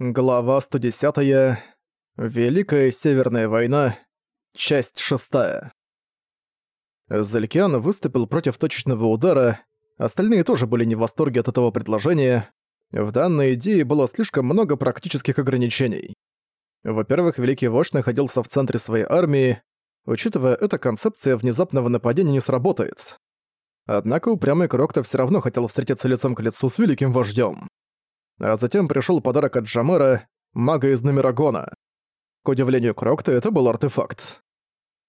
Глава 110. Великая Северная война. Часть 6. Залькиан выступил против точечного удара, остальные тоже были не в восторге от этого предложения. В данной идее было слишком много практических ограничений. Во-первых, Великий Вождь находился в центре своей армии, учитывая это, концепция внезапного нападения не сработает. Однако упрямый Крокто все равно хотел встретиться лицом к лицу с Великим Вождем. А затем пришел подарок от Джамера, мага из Номерагона. К удивлению Крокта, это был артефакт.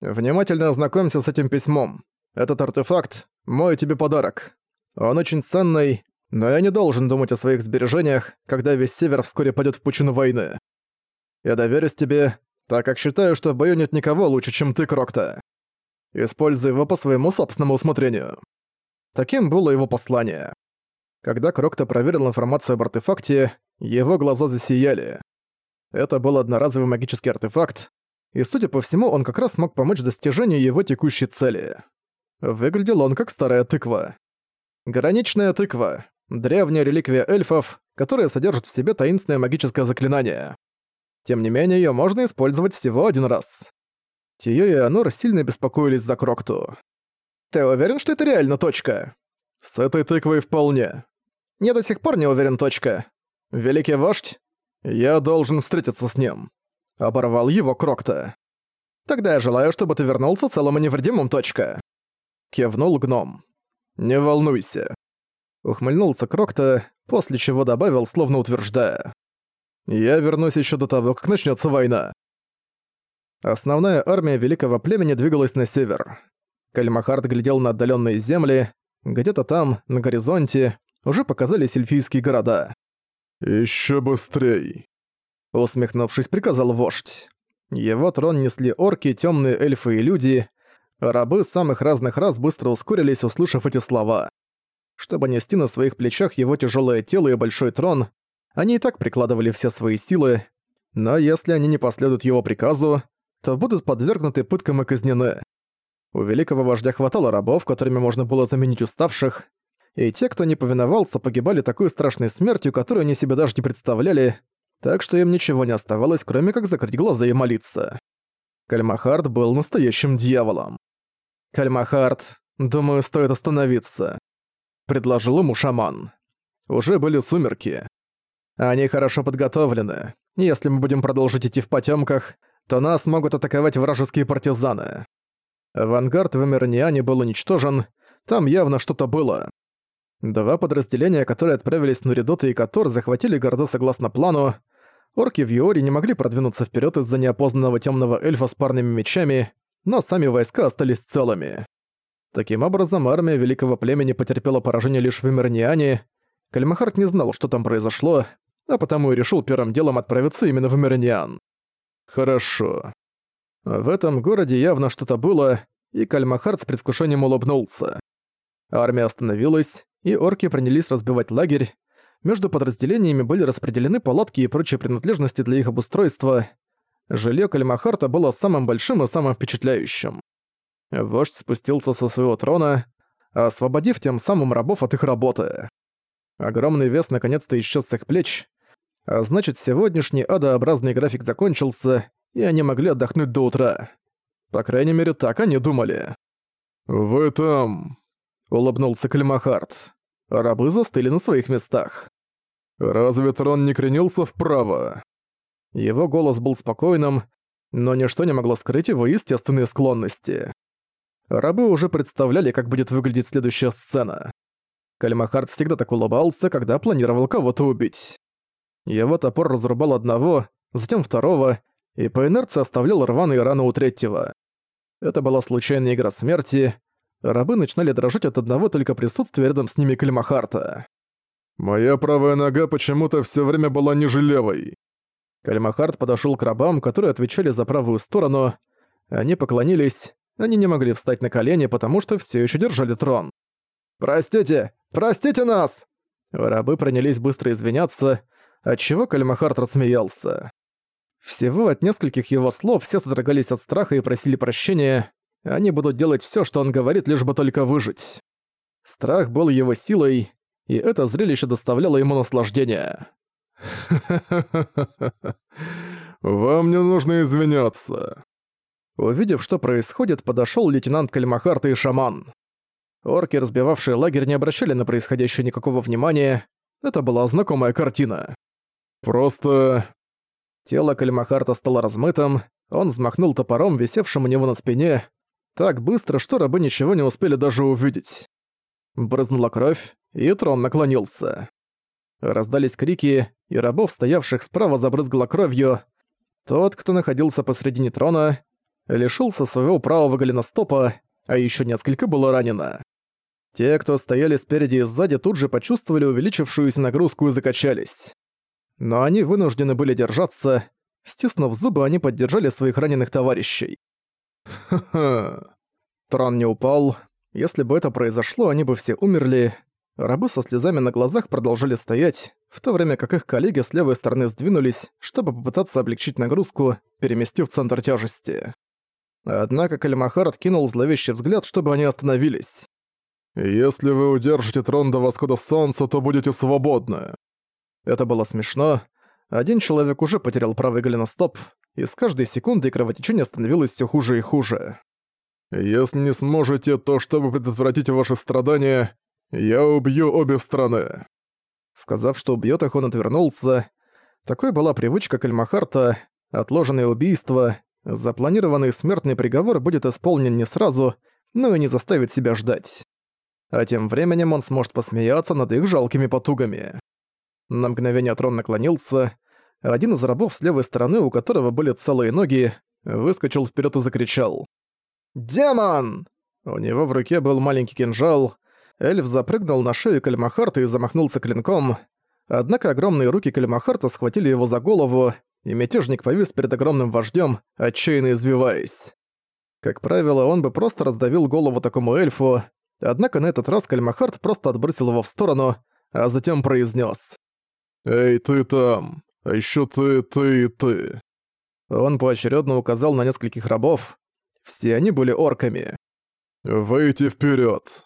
Внимательно ознакомься с этим письмом. Этот артефакт — мой тебе подарок. Он очень ценный, но я не должен думать о своих сбережениях, когда весь Север вскоре пойдет в пучину войны. Я доверюсь тебе, так как считаю, что в бою нет никого лучше, чем ты, Крокта. Используй его по своему собственному усмотрению. Таким было его послание. Когда Крокто проверил информацию об артефакте, его глаза засияли. Это был одноразовый магический артефакт, и, судя по всему, он как раз смог помочь достижению его текущей цели. Выглядел он как старая тыква. Граничная тыква — древняя реликвия эльфов, которая содержит в себе таинственное магическое заклинание. Тем не менее, ее можно использовать всего один раз. Тиё и Анор сильно беспокоились за Крокту. «Ты уверен, что это реально точка?» «С этой тыквой вполне. Я до сих пор не уверен, точка. Великий вождь? Я должен встретиться с ним. Оборвал его Крокта. Тогда я желаю, чтобы ты вернулся целым и невредимым, точка. Кивнул гном. Не волнуйся. Ухмыльнулся Крокта, после чего добавил, словно утверждая. Я вернусь еще до того, как начнется война. Основная армия великого племени двигалась на север. Кальмахард глядел на отдаленные земли. Где-то там, на горизонте, уже показались эльфийские города. «Ещё быстрей!» Усмехнувшись, приказал вождь. Его трон несли орки, темные эльфы и люди. Рабы самых разных рас быстро ускорились, услышав эти слова. Чтобы нести на своих плечах его тяжелое тело и большой трон, они и так прикладывали все свои силы, но если они не последуют его приказу, то будут подвергнуты пыткам и казнены. У великого вождя хватало рабов, которыми можно было заменить уставших, и те, кто не повиновался, погибали такой страшной смертью, которую они себе даже не представляли, так что им ничего не оставалось, кроме как закрыть глаза и молиться. Кальмахард был настоящим дьяволом. «Кальмахард, думаю, стоит остановиться», — предложил ему шаман. Уже были сумерки. Они хорошо подготовлены. Если мы будем продолжить идти в потемках, то нас могут атаковать вражеские партизаны. Авангард в Эмерниане был уничтожен, там явно что-то было. Два подразделения, которые отправились на Нуридота и Котор, захватили города согласно плану. Орки в Юоре не могли продвинуться вперед из-за неопознанного темного эльфа с парными мечами, но сами войска остались целыми. Таким образом, армия великого племени потерпела поражение лишь в Эмерниане. Кальмахарт не знал, что там произошло, а потому и решил первым делом отправиться именно в Эмерниан. Хорошо. В этом городе явно что-то было, и Кальмахарт с предвкушением улыбнулся. Армия остановилась, и орки принялись разбивать лагерь. Между подразделениями были распределены палатки и прочие принадлежности для их обустройства. Жилье Кальмахарта было самым большим и самым впечатляющим. Вождь спустился со своего трона, освободив тем самым рабов от их работы. Огромный вес наконец-то исчез с их плеч, а значит, сегодняшний адообразный график закончился, и они могли отдохнуть до утра. По крайней мере, так они думали. «Вы там...» улыбнулся Кальмахард. Рабы застыли на своих местах. «Разве трон не кренился вправо?» Его голос был спокойным, но ничто не могло скрыть его естественные склонности. Рабы уже представляли, как будет выглядеть следующая сцена. Кальмахард всегда так улыбался, когда планировал кого-то убить. Его топор разрубал одного, затем второго, и по инерции оставлял рваные раны у третьего. Это была случайная игра смерти, рабы начинали дрожать от одного только присутствия рядом с ними Кальмахарта. «Моя правая нога почему-то все время была ниже левой». Кальмахарт подошел к рабам, которые отвечали за правую сторону. Они поклонились, они не могли встать на колени, потому что все еще держали трон. «Простите! Простите нас!» Рабы принялись быстро извиняться, отчего Кальмахарт рассмеялся. Всего от нескольких его слов все содрогались от страха и просили прощения, они будут делать всё, что он говорит, лишь бы только выжить. Страх был его силой, и это зрелище доставляло ему наслаждение. Вам не нужно извиняться. Увидев, что происходит, подошёл лейтенант Кальмахарта и шаман. Орки, разбивавшие лагерь, не обращали на происходящее никакого внимания. Это была знакомая картина. Просто... Тело Кальмахарта стало размытым, он взмахнул топором, висевшим у него на спине, так быстро, что рабы ничего не успели даже увидеть. Брызнула кровь, и трон наклонился. Раздались крики, и рабов, стоявших справа, забрызгала кровью. Тот, кто находился посредине трона, лишился своего правого голеностопа, а еще несколько было ранено. Те, кто стояли спереди и сзади, тут же почувствовали увеличившуюся нагрузку и закачались. Но они вынуждены были держаться. Стиснув зубы, они поддержали своих раненых товарищей. Ха-ха. Трон не упал. Если бы это произошло, они бы все умерли. Рабы со слезами на глазах продолжали стоять, в то время как их коллеги с левой стороны сдвинулись, чтобы попытаться облегчить нагрузку, переместив центр тяжести. Однако Калимахар откинул зловещий взгляд, чтобы они остановились. «Если вы удержите трон до восхода солнца, то будете свободны». Это было смешно. Один человек уже потерял правый голеностоп, и с каждой секундой кровотечение становилось все хуже и хуже. «Если не сможете, то чтобы предотвратить ваши страдания, я убью обе страны». Сказав, что убьет их, он отвернулся. Такой была привычка Кальмахарта, отложенное убийство, запланированный смертный приговор будет исполнен не сразу, но и не заставит себя ждать. А тем временем он сможет посмеяться над их жалкими потугами. На мгновение трон наклонился, один из рабов с левой стороны, у которого были целые ноги, выскочил вперед и закричал. «Демон!» У него в руке был маленький кинжал. Эльф запрыгнул на шею Кальмахарта и замахнулся клинком. Однако огромные руки Кальмахарта схватили его за голову, и мятежник повис перед огромным вождем, отчаянно извиваясь. Как правило, он бы просто раздавил голову такому эльфу, однако на этот раз Кальмахарт просто отбросил его в сторону, а затем произнес: «Эй, ты там! А ещё ты, ты и ты!» Он поочередно указал на нескольких рабов. Все они были орками. «Выйти вперед!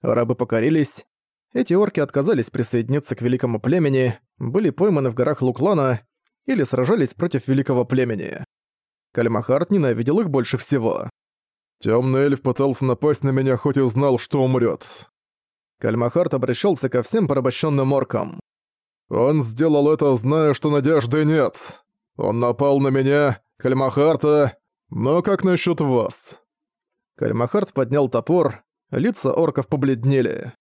Рабы покорились. Эти орки отказались присоединиться к великому племени, были пойманы в горах Луклана или сражались против великого племени. Кальмахарт ненавидел их больше всего. Темный эльф пытался напасть на меня, хоть и знал, что умрет. Кальмахарт обращался ко всем порабощенным оркам. Он сделал это, зная, что надежды нет. Он напал на меня, Кальмахарта, но как насчет вас? Кальмахарт поднял топор, лица орков побледнели.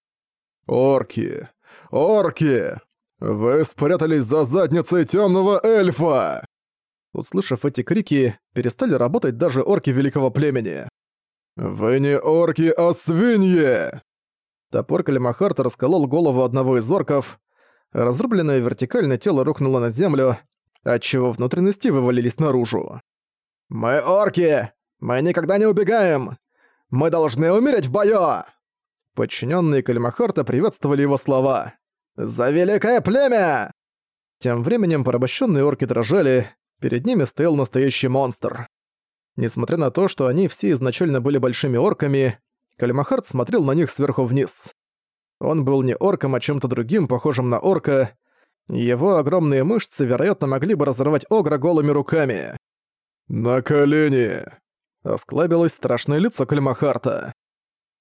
«Орки! Орки! Вы спрятались за задницей темного эльфа!» Услышав эти крики, перестали работать даже орки великого племени. «Вы не орки, а свиньи!» Топор Калимахарта расколол голову одного из орков. Разрубленное вертикально тело рухнуло на землю, отчего внутренности вывалились наружу. «Мы орки! Мы никогда не убегаем! Мы должны умереть в бою!» Подчиненные Калимахарта приветствовали его слова. «За великое племя!» Тем временем порабощенные орки дрожали, перед ними стоял настоящий монстр. Несмотря на то, что они все изначально были большими орками, Калимахард смотрел на них сверху вниз. Он был не орком, а чем-то другим, похожим на орка. Его огромные мышцы, вероятно, могли бы разорвать Огра голыми руками. «На колени!» — осклабилось страшное лицо Калимахарта.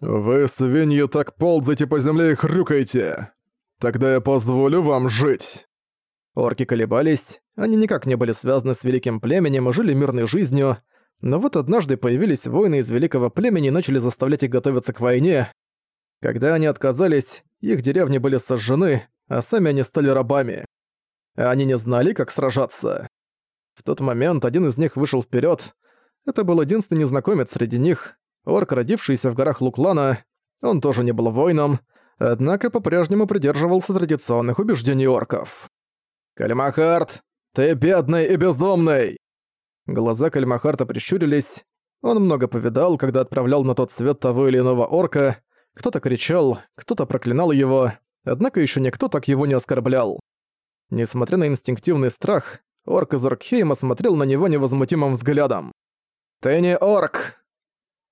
«Вы, свиньи, так ползайте по земле и хрюкайте! Тогда я позволю вам жить!» Орки колебались, они никак не были связаны с великим племенем и жили мирной жизнью, но вот однажды появились воины из великого племени и начали заставлять их готовиться к войне. Когда они отказались, их деревни были сожжены, а сами они стали рабами. Они не знали, как сражаться. В тот момент один из них вышел вперед. Это был единственный незнакомец среди них, Орк, родившийся в горах Луклана, он тоже не был воином, однако по-прежнему придерживался традиционных убеждений орков. «Кальмахарт, ты бедный и безумный!» Глаза Кальмахарта прищурились. Он много повидал, когда отправлял на тот свет того или иного орка. Кто-то кричал, кто-то проклинал его, однако еще никто так его не оскорблял. Несмотря на инстинктивный страх, орк из Оркхейма смотрел на него невозмутимым взглядом. «Ты не орк!»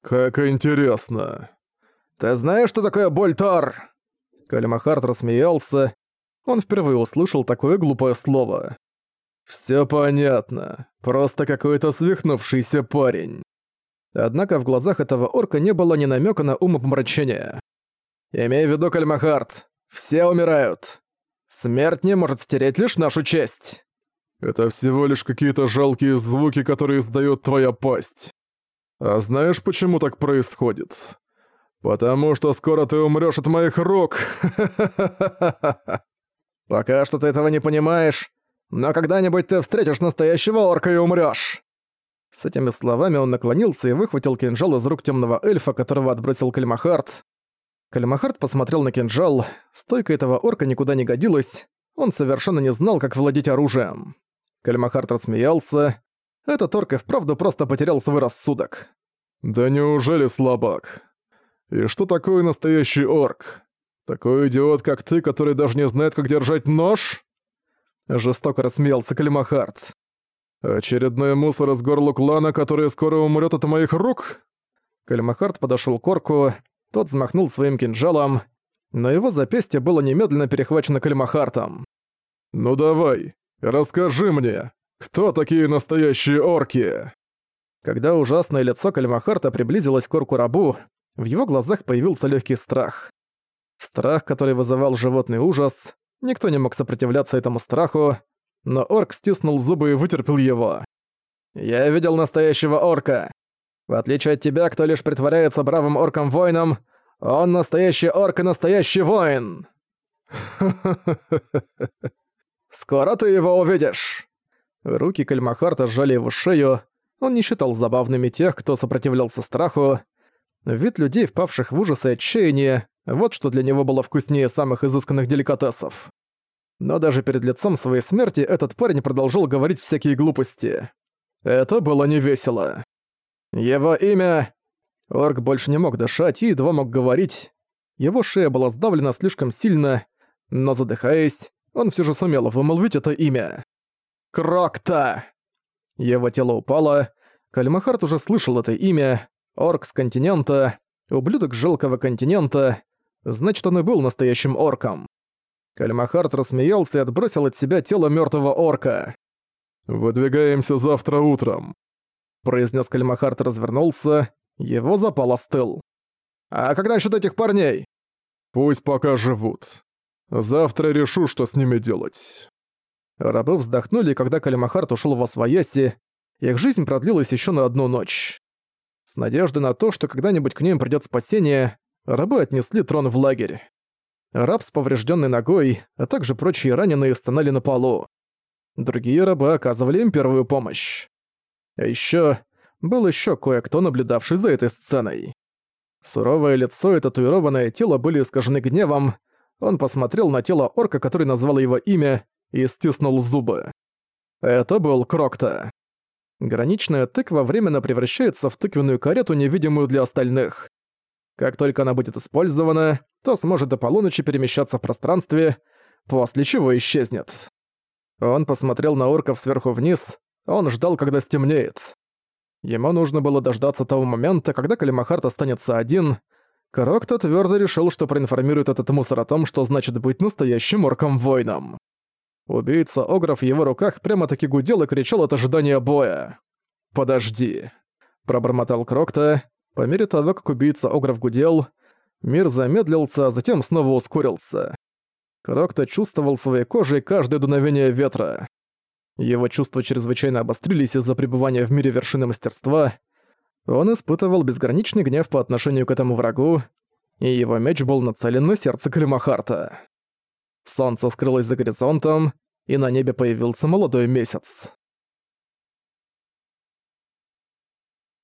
«Как интересно!» «Ты знаешь, что такое боль Тор?» Калимахард рассмеялся. Он впервые услышал такое глупое слово. «Всё понятно. Просто какой-то свихнувшийся парень». Однако в глазах этого орка не было ни намека на умопомрачение. «Имей в виду, Кальмахарт, все умирают. Смерть не может стереть лишь нашу честь». «Это всего лишь какие-то жалкие звуки, которые издаёт твоя пасть. А знаешь, почему так происходит? Потому что скоро ты умрёшь от моих рук. Пока что ты этого не понимаешь, но когда-нибудь ты встретишь настоящего орка и умрёшь. С этими словами он наклонился и выхватил кинжал из рук темного эльфа, которого отбросил Кальмахарт. Кальмахарт посмотрел на кинжал, стойка этого орка никуда не годилась, он совершенно не знал, как владеть оружием. Кальмахарт рассмеялся. Этот орк и вправду просто потерял свой рассудок. «Да неужели слабак? И что такое настоящий орк? Такой идиот, как ты, который даже не знает, как держать нож?» Жестоко рассмеялся Калимахард. «Очередной мусор из горла клана, который скоро умрет от моих рук?» Калимахард подошел к орку, тот взмахнул своим кинжалом, но его запястье было немедленно перехвачено Калимахартом. «Ну давай, расскажи мне, кто такие настоящие орки?» Когда ужасное лицо Калимахарта приблизилось к орку-рабу, в его глазах появился легкий страх. Страх, который вызывал животный ужас, никто не мог сопротивляться этому страху, но орк стиснул зубы и вытерпел его. «Я видел настоящего орка. В отличие от тебя, кто лишь притворяется бравым орком-воином, он настоящий орк и настоящий воин!» «Скоро ты его увидишь!» Руки Кальмахарта сжали его шею, он не считал забавными тех, кто сопротивлялся страху. Вид людей, впавших в ужас и отчаяние, вот что для него было вкуснее самых изысканных деликатесов. Но даже перед лицом своей смерти этот парень продолжал говорить всякие глупости. Это было невесело. Его имя... Орк больше не мог дышать и едва мог говорить. Его шея была сдавлена слишком сильно, но задыхаясь, он все же сумел вымолвить это имя. Крокта! Его тело упало. Кальмахарт уже слышал это имя. Орк с континента, ублюдок жалкого континента, Значит, он и был настоящим орком. Кальмахарт рассмеялся и отбросил от себя тело мертвого орка. «Выдвигаемся завтра утром», — произнес Кальмахарт развернулся. Его запал остыл. «А когда насчет этих парней?» «Пусть пока живут. Завтра решу, что с ними делать». Рабы вздохнули, когда Калимахарт ушел во свояси, их жизнь продлилась еще на одну ночь. С надеждой на то, что когда-нибудь к ним придёт спасение, рабы отнесли трон в лагерь. Раб с поврежденной ногой, а также прочие раненые стонали на полу. Другие рабы оказывали им первую помощь. А еще был еще кое-кто, наблюдавший за этой сценой. Суровое лицо и татуированное тело были искажены гневом. Он посмотрел на тело орка, который назвал его имя, и стиснул зубы. Это был Крокта. Граничная тыква временно превращается в тыквенную карету, невидимую для остальных. Как только она будет использована, то сможет до полуночи перемещаться в пространстве, после чего исчезнет. Он посмотрел на орков сверху вниз, он ждал, когда стемнеет. Ему нужно было дождаться того момента, когда Калимахарт останется один. Крокто твердо решил, что проинформирует этот мусор о том, что значит быть настоящим орком-воином. Убийца Огров в его руках прямо-таки гудел и кричал от ожидания боя. «Подожди», — пробормотал Крокто, по мере того, как убийца Огров гудел, мир замедлился, а затем снова ускорился. Крокто чувствовал своей кожей каждое дуновение ветра. Его чувства чрезвычайно обострились из-за пребывания в мире вершины мастерства. Он испытывал безграничный гнев по отношению к этому врагу, и его меч был нацелен на сердце Калимахарта. Солнце скрылось за горизонтом, и на небе появился молодой месяц.